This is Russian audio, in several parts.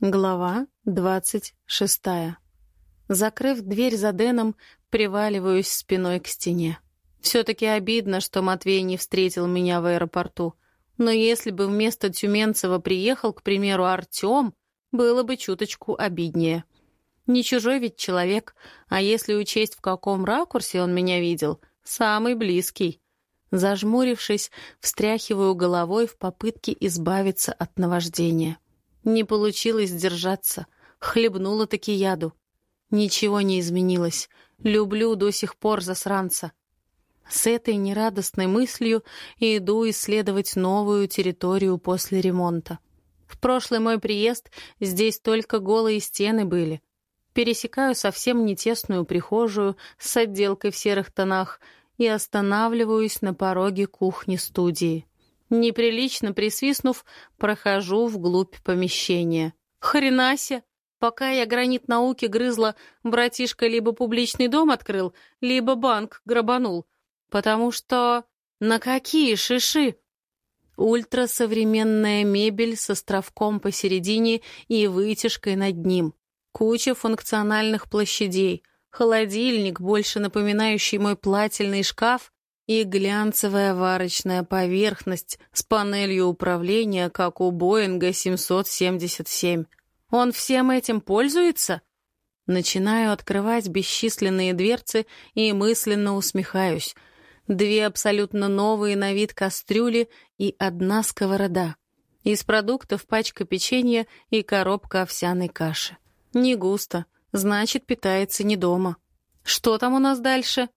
Глава двадцать шестая. Закрыв дверь за Дэном, приваливаюсь спиной к стене. Все-таки обидно, что Матвей не встретил меня в аэропорту. Но если бы вместо Тюменцева приехал, к примеру, Артем, было бы чуточку обиднее. Не чужой ведь человек, а если учесть, в каком ракурсе он меня видел, самый близкий. Зажмурившись, встряхиваю головой в попытке избавиться от наваждения. Не получилось сдержаться. Хлебнула таки яду. Ничего не изменилось. Люблю до сих пор засранца. С этой нерадостной мыслью иду исследовать новую территорию после ремонта. В прошлый мой приезд здесь только голые стены были. Пересекаю совсем не тесную прихожую с отделкой в серых тонах и останавливаюсь на пороге кухни-студии. Неприлично присвистнув, прохожу вглубь помещения. Хренася! Пока я гранит науки грызла, братишка либо публичный дом открыл, либо банк грабанул. Потому что... На какие шиши? Ультрасовременная мебель с островком посередине и вытяжкой над ним. Куча функциональных площадей. Холодильник, больше напоминающий мой плательный шкаф, и глянцевая варочная поверхность с панелью управления, как у Боинга 777. Он всем этим пользуется? Начинаю открывать бесчисленные дверцы и мысленно усмехаюсь. Две абсолютно новые на вид кастрюли и одна сковорода. Из продуктов пачка печенья и коробка овсяной каши. Не густо, значит, питается не дома. Что там у нас дальше?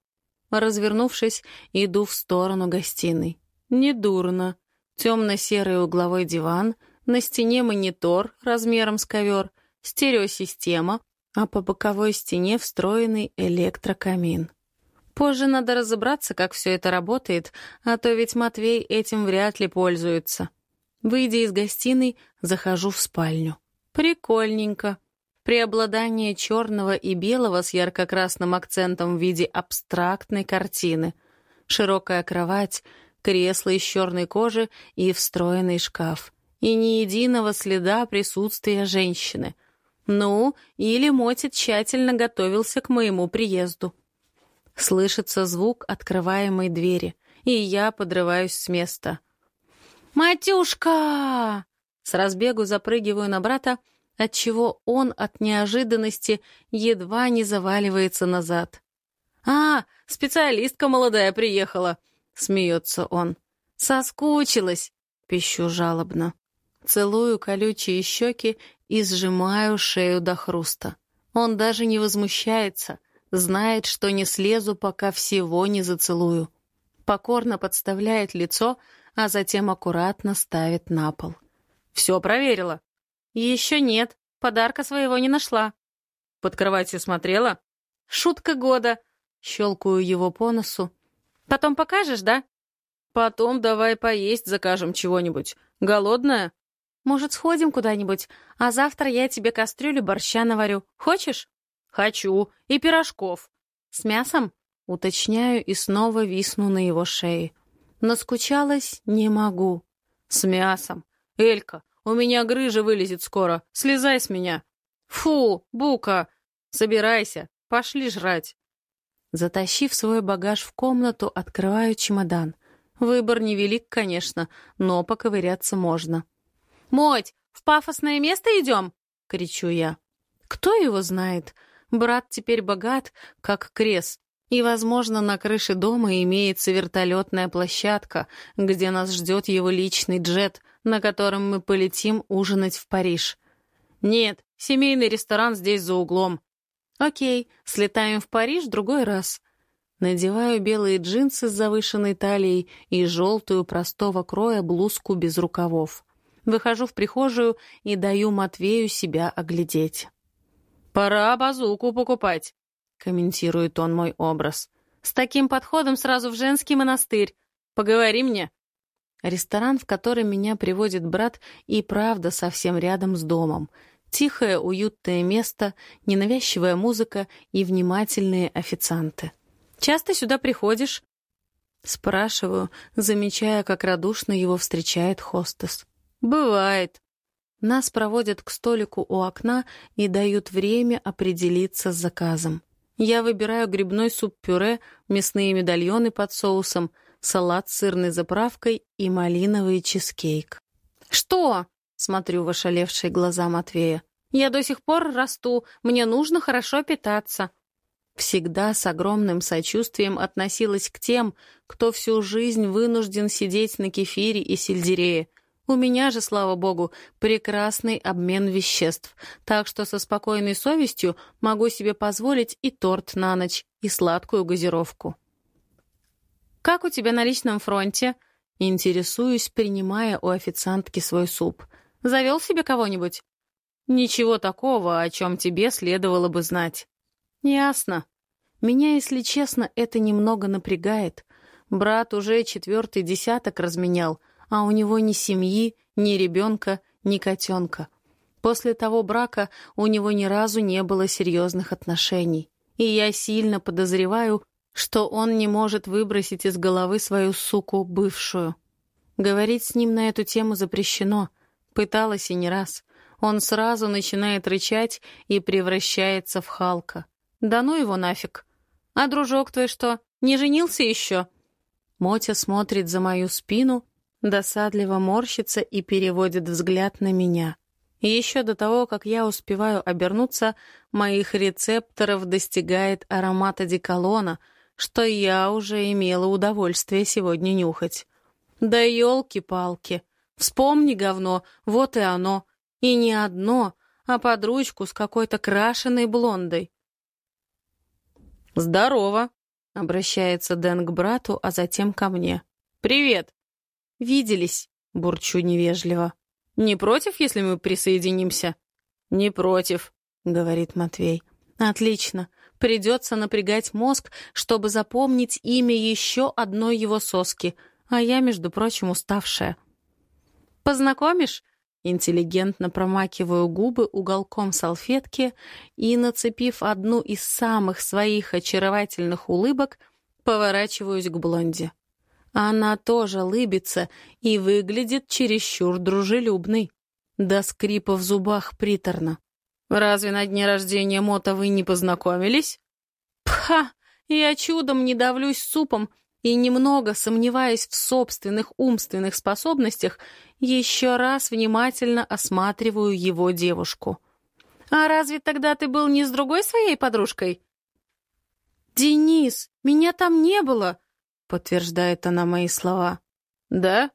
Развернувшись, иду в сторону гостиной. Недурно. Темно-серый угловой диван, на стене монитор размером с ковер, стереосистема, а по боковой стене встроенный электрокамин. Позже надо разобраться, как все это работает, а то ведь Матвей этим вряд ли пользуется. Выйдя из гостиной, захожу в спальню. Прикольненько. Преобладание черного и белого с ярко-красным акцентом в виде абстрактной картины. Широкая кровать, кресло из черной кожи и встроенный шкаф. И ни единого следа присутствия женщины. Ну, или Моти тщательно готовился к моему приезду. Слышится звук открываемой двери, и я подрываюсь с места. «Матюшка!» С разбегу запрыгиваю на брата, отчего он от неожиданности едва не заваливается назад. «А, специалистка молодая приехала!» — смеется он. «Соскучилась!» — пищу жалобно. Целую колючие щеки и сжимаю шею до хруста. Он даже не возмущается, знает, что не слезу, пока всего не зацелую. Покорно подставляет лицо, а затем аккуратно ставит на пол. «Все проверила?» «Еще нет. Подарка своего не нашла». «Под кроватью смотрела?» «Шутка года». Щелкаю его по носу. «Потом покажешь, да?» «Потом давай поесть закажем чего-нибудь. Голодная?» «Может, сходим куда-нибудь, а завтра я тебе кастрюлю борща наварю. Хочешь?» «Хочу. И пирожков». «С мясом?» Уточняю и снова висну на его шее. Но скучалась не могу. «С мясом. Элька, у меня грыжа вылезет скоро. Слезай с меня. Фу, Бука. Собирайся. Пошли жрать. Затащив свой багаж в комнату, открываю чемодан. Выбор невелик, конечно, но поковыряться можно. «Моть, в пафосное место идем?» — кричу я. Кто его знает? Брат теперь богат, как крес. И, возможно, на крыше дома имеется вертолетная площадка, где нас ждет его личный джет, на котором мы полетим ужинать в Париж. Нет, семейный ресторан здесь за углом. Окей, слетаем в Париж другой раз. Надеваю белые джинсы с завышенной талией и желтую простого кроя блузку без рукавов. Выхожу в прихожую и даю Матвею себя оглядеть. «Пора базуку покупать», — комментирует он мой образ. «С таким подходом сразу в женский монастырь. Поговори мне». Ресторан, в который меня приводит брат, и правда совсем рядом с домом. Тихое, уютное место, ненавязчивая музыка и внимательные официанты. «Часто сюда приходишь?» Спрашиваю, замечая, как радушно его встречает хостес. «Бывает». Нас проводят к столику у окна и дают время определиться с заказом. Я выбираю грибной суп-пюре, мясные медальоны под соусом, салат с сырной заправкой и малиновый чизкейк. «Что?» — смотрю в ошалевшие глаза Матвея. «Я до сих пор расту, мне нужно хорошо питаться». Всегда с огромным сочувствием относилась к тем, кто всю жизнь вынужден сидеть на кефире и сельдерее — у меня же, слава богу, прекрасный обмен веществ, так что со спокойной совестью могу себе позволить и торт на ночь, и сладкую газировку. «Как у тебя на личном фронте?» Интересуюсь, принимая у официантки свой суп. «Завел себе кого-нибудь?» «Ничего такого, о чем тебе следовало бы знать». «Ясно. Меня, если честно, это немного напрягает. Брат уже четвертый десяток разменял — а у него ни семьи, ни ребенка, ни котенка. После того брака у него ни разу не было серьезных отношений. И я сильно подозреваю, что он не может выбросить из головы свою суку бывшую. Говорить с ним на эту тему запрещено. Пыталась и не раз. Он сразу начинает рычать и превращается в Халка. Да ну его нафиг. А дружок твой что, не женился еще? Мотя смотрит за мою спину, Досадливо морщится и переводит взгляд на меня. Еще до того, как я успеваю обернуться, моих рецепторов достигает аромат одеколона, что я уже имела удовольствие сегодня нюхать. Да елки-палки! Вспомни говно, вот и оно. И не одно, а под ручку с какой-то крашеной блондой. «Здорово!» — обращается Дэн к брату, а затем ко мне. «Привет!» «Виделись», — бурчу невежливо. «Не против, если мы присоединимся?» «Не против», — говорит Матвей. «Отлично. Придется напрягать мозг, чтобы запомнить имя еще одной его соски, а я, между прочим, уставшая». «Познакомишь?» Интеллигентно промакиваю губы уголком салфетки и, нацепив одну из самых своих очаровательных улыбок, поворачиваюсь к блонде. Она тоже лыбится и выглядит чересчур дружелюбной. До скрипа в зубах приторно. «Разве на дне рождения Мота вы не познакомились?» «Пха! Я чудом не давлюсь супом и, немного сомневаясь в собственных умственных способностях, еще раз внимательно осматриваю его девушку. «А разве тогда ты был не с другой своей подружкой?» «Денис, меня там не было!» подтверждает она мои слова. «Да?»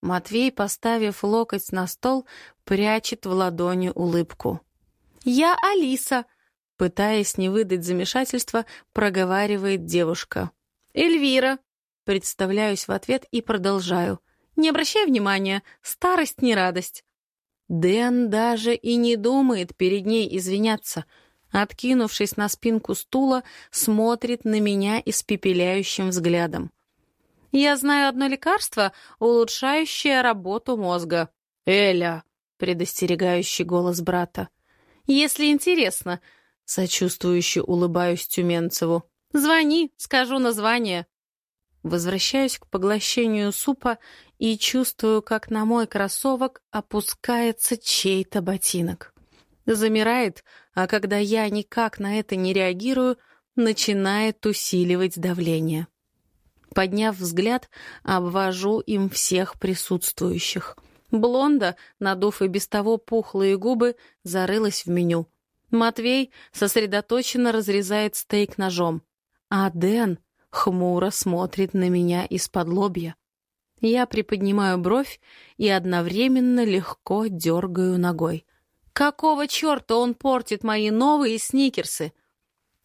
Матвей, поставив локоть на стол, прячет в ладони улыбку. «Я Алиса», — пытаясь не выдать замешательства, проговаривает девушка. «Эльвира», — представляюсь в ответ и продолжаю. «Не обращай внимания, старость не радость». Дэн даже и не думает перед ней извиняться — откинувшись на спинку стула, смотрит на меня испепеляющим взглядом. «Я знаю одно лекарство, улучшающее работу мозга». «Эля!» — предостерегающий голос брата. «Если интересно», — сочувствующе улыбаюсь Тюменцеву. «Звони, скажу название». Возвращаюсь к поглощению супа и чувствую, как на мой кроссовок опускается чей-то ботинок. Замирает, а когда я никак на это не реагирую, начинает усиливать давление. Подняв взгляд, обвожу им всех присутствующих. Блонда, надув и без того пухлые губы, зарылась в меню. Матвей сосредоточенно разрезает стейк ножом, а Дэн хмуро смотрит на меня из-под лобья. Я приподнимаю бровь и одновременно легко дергаю ногой. Какого черта он портит мои новые сникерсы?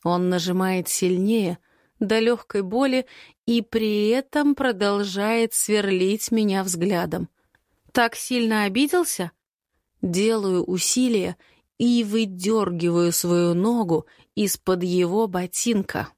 Он нажимает сильнее, до легкой боли, и при этом продолжает сверлить меня взглядом. Так сильно обиделся? Делаю усилие и выдергиваю свою ногу из-под его ботинка.